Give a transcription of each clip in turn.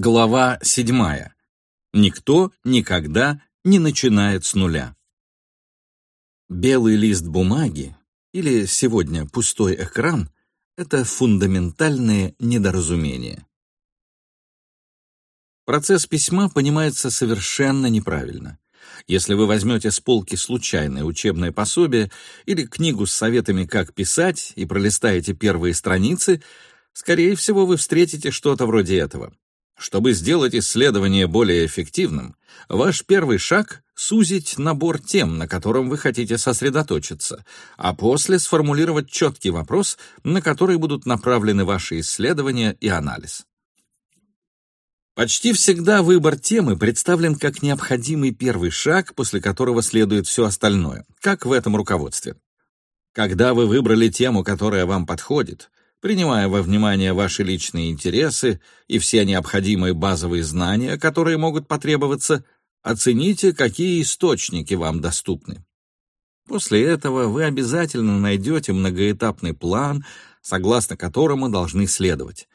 Глава 7. Никто никогда не начинает с нуля. Белый лист бумаги или сегодня пустой экран — это фундаментальное недоразумение. Процесс письма понимается совершенно неправильно. Если вы возьмете с полки случайное учебное пособие или книгу с советами, как писать, и пролистаете первые страницы, скорее всего, вы встретите что-то вроде этого. Чтобы сделать исследование более эффективным, ваш первый шаг — сузить набор тем, на котором вы хотите сосредоточиться, а после сформулировать четкий вопрос, на который будут направлены ваши исследования и анализ. Почти всегда выбор темы представлен как необходимый первый шаг, после которого следует все остальное, как в этом руководстве. Когда вы выбрали тему, которая вам подходит, принимая во внимание ваши личные интересы и все необходимые базовые знания, которые могут потребоваться, оцените, какие источники вам доступны. После этого вы обязательно найдете многоэтапный план, согласно которому должны следовать.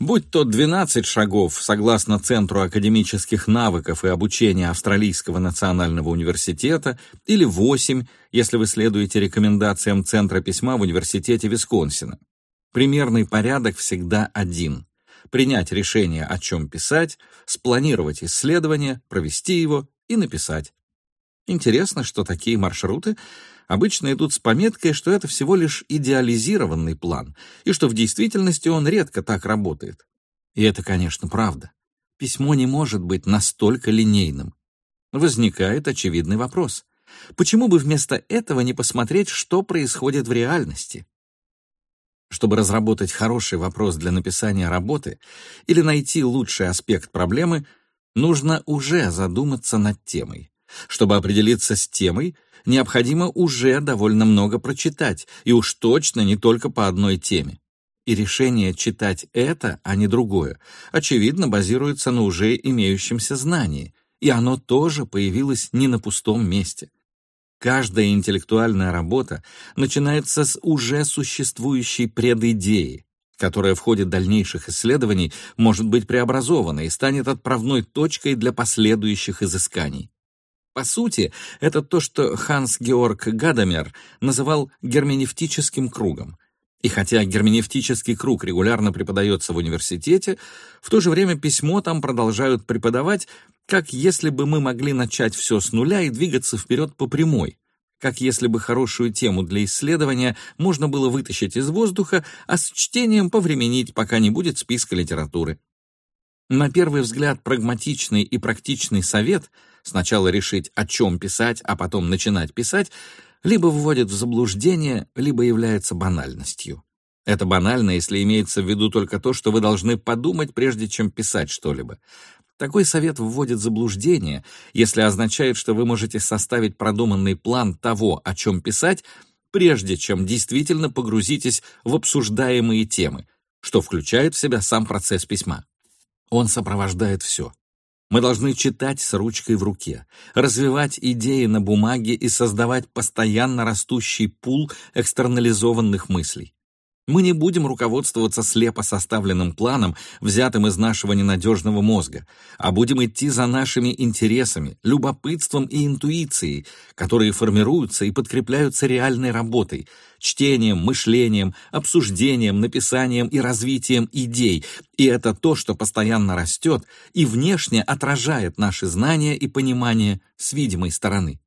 Будь то 12 шагов согласно Центру академических навыков и обучения Австралийского национального университета или 8, если вы следуете рекомендациям Центра письма в Университете Висконсина. Примерный порядок всегда один. Принять решение, о чем писать, спланировать исследование, провести его и написать. Интересно, что такие маршруты обычно идут с пометкой, что это всего лишь идеализированный план, и что в действительности он редко так работает. И это, конечно, правда. Письмо не может быть настолько линейным. Возникает очевидный вопрос. Почему бы вместо этого не посмотреть, что происходит в реальности? Чтобы разработать хороший вопрос для написания работы или найти лучший аспект проблемы, нужно уже задуматься над темой. Чтобы определиться с темой, необходимо уже довольно много прочитать, и уж точно не только по одной теме. И решение читать это, а не другое, очевидно, базируется на уже имеющемся знании, и оно тоже появилось не на пустом месте. Каждая интеллектуальная работа начинается с уже существующей предидеи, которая в ходе дальнейших исследований может быть преобразована и станет отправной точкой для последующих изысканий. По сути, это то, что Ханс-Георг Гадамер называл герменевтическим кругом. И хотя герменевтический круг регулярно преподается в университете, в то же время письмо там продолжают преподавать как если бы мы могли начать все с нуля и двигаться вперед по прямой, как если бы хорошую тему для исследования можно было вытащить из воздуха, а с чтением повременить, пока не будет списка литературы. На первый взгляд прагматичный и практичный совет сначала решить, о чем писать, а потом начинать писать, либо вводит в заблуждение, либо является банальностью. Это банально, если имеется в виду только то, что вы должны подумать, прежде чем писать что-либо. Такой совет вводит заблуждение, если означает, что вы можете составить продуманный план того, о чем писать, прежде чем действительно погрузитесь в обсуждаемые темы, что включает в себя сам процесс письма. Он сопровождает все. Мы должны читать с ручкой в руке, развивать идеи на бумаге и создавать постоянно растущий пул экстернализованных мыслей. Мы не будем руководствоваться слепо составленным планом, взятым из нашего ненадежного мозга, а будем идти за нашими интересами, любопытством и интуицией, которые формируются и подкрепляются реальной работой, чтением, мышлением, обсуждением, написанием и развитием идей. И это то, что постоянно растет и внешне отражает наши знания и понимание с видимой стороны.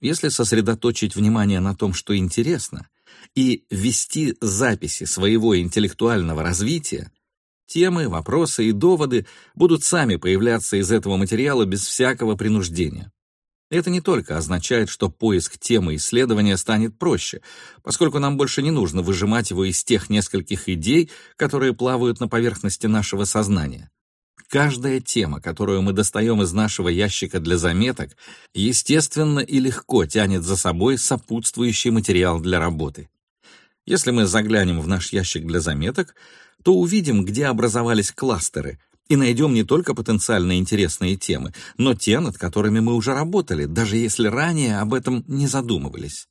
Если сосредоточить внимание на том, что интересно, и вести записи своего интеллектуального развития, темы, вопросы и доводы будут сами появляться из этого материала без всякого принуждения. Это не только означает, что поиск темы исследования станет проще, поскольку нам больше не нужно выжимать его из тех нескольких идей, которые плавают на поверхности нашего сознания. Каждая тема, которую мы достаем из нашего ящика для заметок, естественно и легко тянет за собой сопутствующий материал для работы. Если мы заглянем в наш ящик для заметок, то увидим, где образовались кластеры, и найдем не только потенциально интересные темы, но те, над которыми мы уже работали, даже если ранее об этом не задумывались.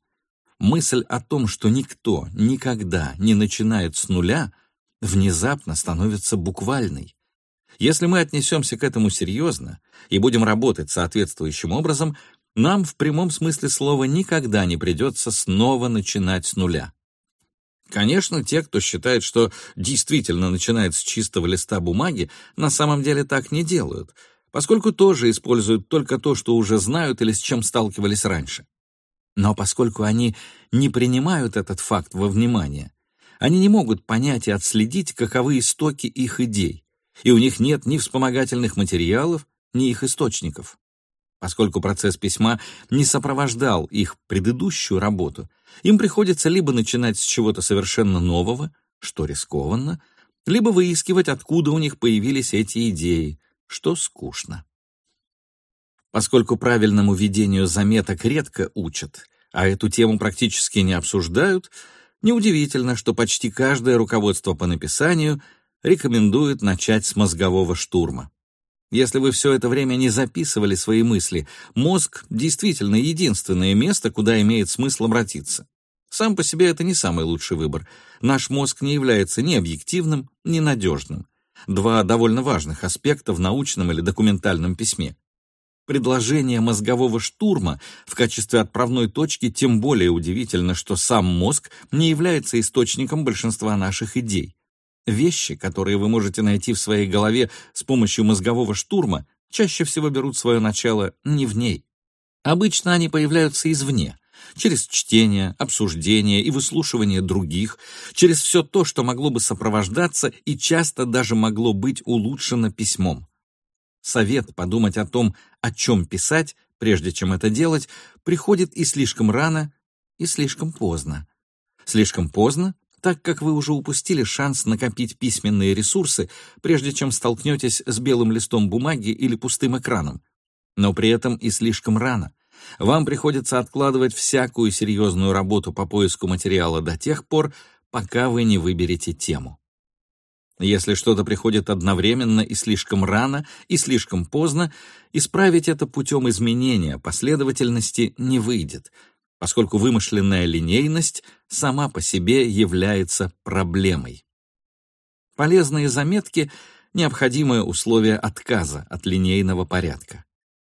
Мысль о том, что никто никогда не начинает с нуля, внезапно становится буквальной. Если мы отнесемся к этому серьезно и будем работать соответствующим образом, нам в прямом смысле слова никогда не придется снова начинать с нуля. Конечно, те, кто считает, что действительно начинает с чистого листа бумаги, на самом деле так не делают, поскольку тоже используют только то, что уже знают или с чем сталкивались раньше. Но поскольку они не принимают этот факт во внимание, они не могут понять и отследить, каковы истоки их идей, и у них нет ни вспомогательных материалов, ни их источников. Поскольку процесс письма не сопровождал их предыдущую работу, им приходится либо начинать с чего-то совершенно нового, что рискованно, либо выискивать, откуда у них появились эти идеи, что скучно. Поскольку правильному ведению заметок редко учат, а эту тему практически не обсуждают, неудивительно, что почти каждое руководство по написанию рекомендует начать с мозгового штурма. Если вы все это время не записывали свои мысли, мозг действительно единственное место, куда имеет смысл обратиться. Сам по себе это не самый лучший выбор. Наш мозг не является ни объективным, ни надежным. Два довольно важных аспекта в научном или документальном письме. Предложение мозгового штурма в качестве отправной точки тем более удивительно, что сам мозг не является источником большинства наших идей. Вещи, которые вы можете найти в своей голове с помощью мозгового штурма, чаще всего берут свое начало не в ней. Обычно они появляются извне, через чтение, обсуждение и выслушивание других, через все то, что могло бы сопровождаться и часто даже могло быть улучшено письмом. Совет подумать о том, о чем писать, прежде чем это делать, приходит и слишком рано, и слишком поздно. Слишком поздно, так как вы уже упустили шанс накопить письменные ресурсы, прежде чем столкнетесь с белым листом бумаги или пустым экраном. Но при этом и слишком рано. Вам приходится откладывать всякую серьезную работу по поиску материала до тех пор, пока вы не выберете тему. Если что-то приходит одновременно и слишком рано, и слишком поздно, исправить это путем изменения последовательности не выйдет — поскольку вымышленная линейность сама по себе является проблемой. Полезные заметки — необходимое условие отказа от линейного порядка.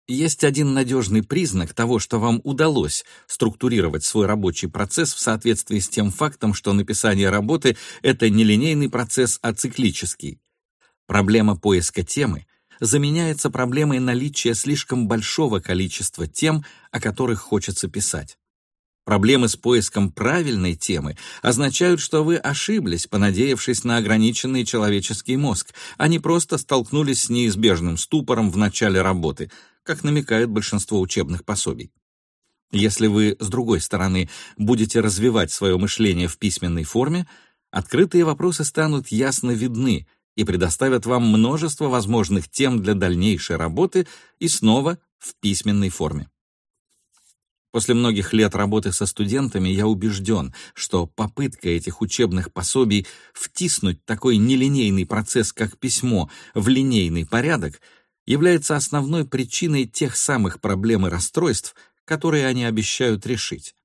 Есть один надежный признак того, что вам удалось структурировать свой рабочий процесс в соответствии с тем фактом, что написание работы — это не линейный процесс, а циклический. Проблема поиска темы заменяется проблемой наличия слишком большого количества тем, о которых хочется писать. Проблемы с поиском правильной темы означают, что вы ошиблись, понадеявшись на ограниченный человеческий мозг, а не просто столкнулись с неизбежным ступором в начале работы, как намекает большинство учебных пособий. Если вы, с другой стороны, будете развивать свое мышление в письменной форме, открытые вопросы станут ясно видны и предоставят вам множество возможных тем для дальнейшей работы и снова в письменной форме. После многих лет работы со студентами я убежден, что попытка этих учебных пособий втиснуть такой нелинейный процесс, как письмо, в линейный порядок, является основной причиной тех самых проблем и расстройств, которые они обещают решить.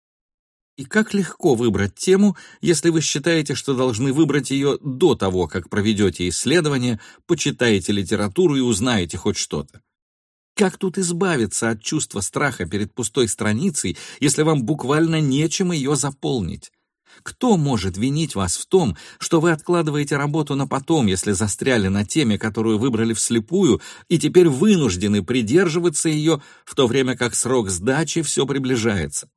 И как легко выбрать тему, если вы считаете, что должны выбрать ее до того, как проведете исследование, почитаете литературу и узнаете хоть что-то. Как тут избавиться от чувства страха перед пустой страницей, если вам буквально нечем ее заполнить? Кто может винить вас в том, что вы откладываете работу на потом, если застряли на теме, которую выбрали вслепую, и теперь вынуждены придерживаться ее, в то время как срок сдачи все приближается?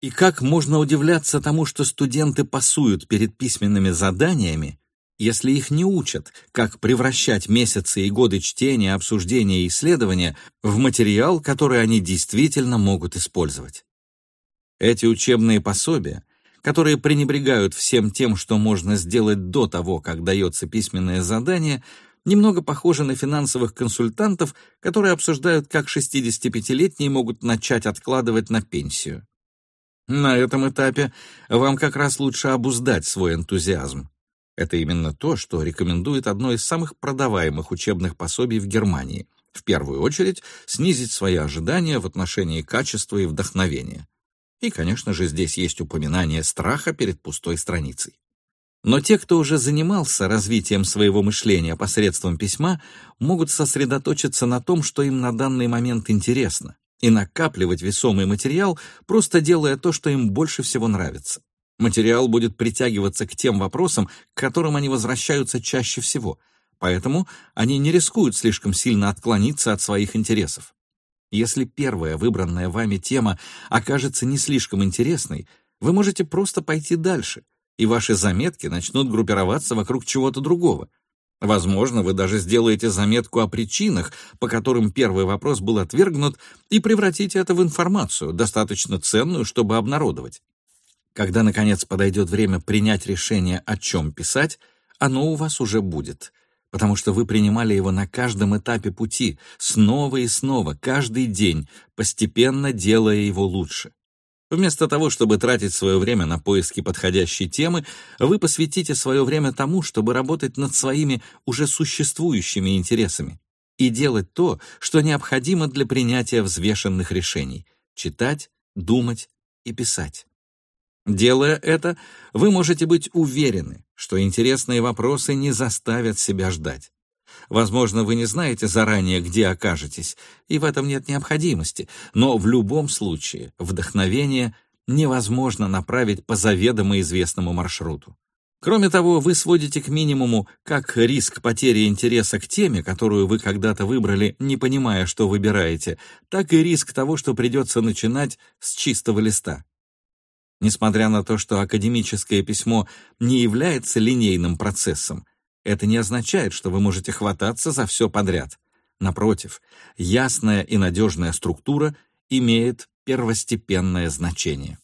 И как можно удивляться тому, что студенты пасуют перед письменными заданиями, если их не учат, как превращать месяцы и годы чтения, обсуждения и исследования в материал, который они действительно могут использовать. Эти учебные пособия, которые пренебрегают всем тем, что можно сделать до того, как дается письменное задание, немного похожи на финансовых консультантов, которые обсуждают, как 65-летние могут начать откладывать на пенсию. На этом этапе вам как раз лучше обуздать свой энтузиазм. Это именно то, что рекомендует одно из самых продаваемых учебных пособий в Германии. В первую очередь, снизить свои ожидания в отношении качества и вдохновения. И, конечно же, здесь есть упоминание страха перед пустой страницей. Но те, кто уже занимался развитием своего мышления посредством письма, могут сосредоточиться на том, что им на данный момент интересно, и накапливать весомый материал, просто делая то, что им больше всего нравится. Материал будет притягиваться к тем вопросам, к которым они возвращаются чаще всего, поэтому они не рискуют слишком сильно отклониться от своих интересов. Если первая выбранная вами тема окажется не слишком интересной, вы можете просто пойти дальше, и ваши заметки начнут группироваться вокруг чего-то другого. Возможно, вы даже сделаете заметку о причинах, по которым первый вопрос был отвергнут, и превратите это в информацию, достаточно ценную, чтобы обнародовать. Когда, наконец, подойдет время принять решение, о чем писать, оно у вас уже будет, потому что вы принимали его на каждом этапе пути, снова и снова, каждый день, постепенно делая его лучше. Вместо того, чтобы тратить свое время на поиски подходящей темы, вы посвятите свое время тому, чтобы работать над своими уже существующими интересами и делать то, что необходимо для принятия взвешенных решений — читать, думать и писать. Делая это, вы можете быть уверены, что интересные вопросы не заставят себя ждать. Возможно, вы не знаете заранее, где окажетесь, и в этом нет необходимости, но в любом случае вдохновение невозможно направить по заведомо известному маршруту. Кроме того, вы сводите к минимуму как риск потери интереса к теме, которую вы когда-то выбрали, не понимая, что выбираете, так и риск того, что придется начинать с чистого листа. Несмотря на то, что академическое письмо не является линейным процессом, это не означает, что вы можете хвататься за все подряд. Напротив, ясная и надежная структура имеет первостепенное значение.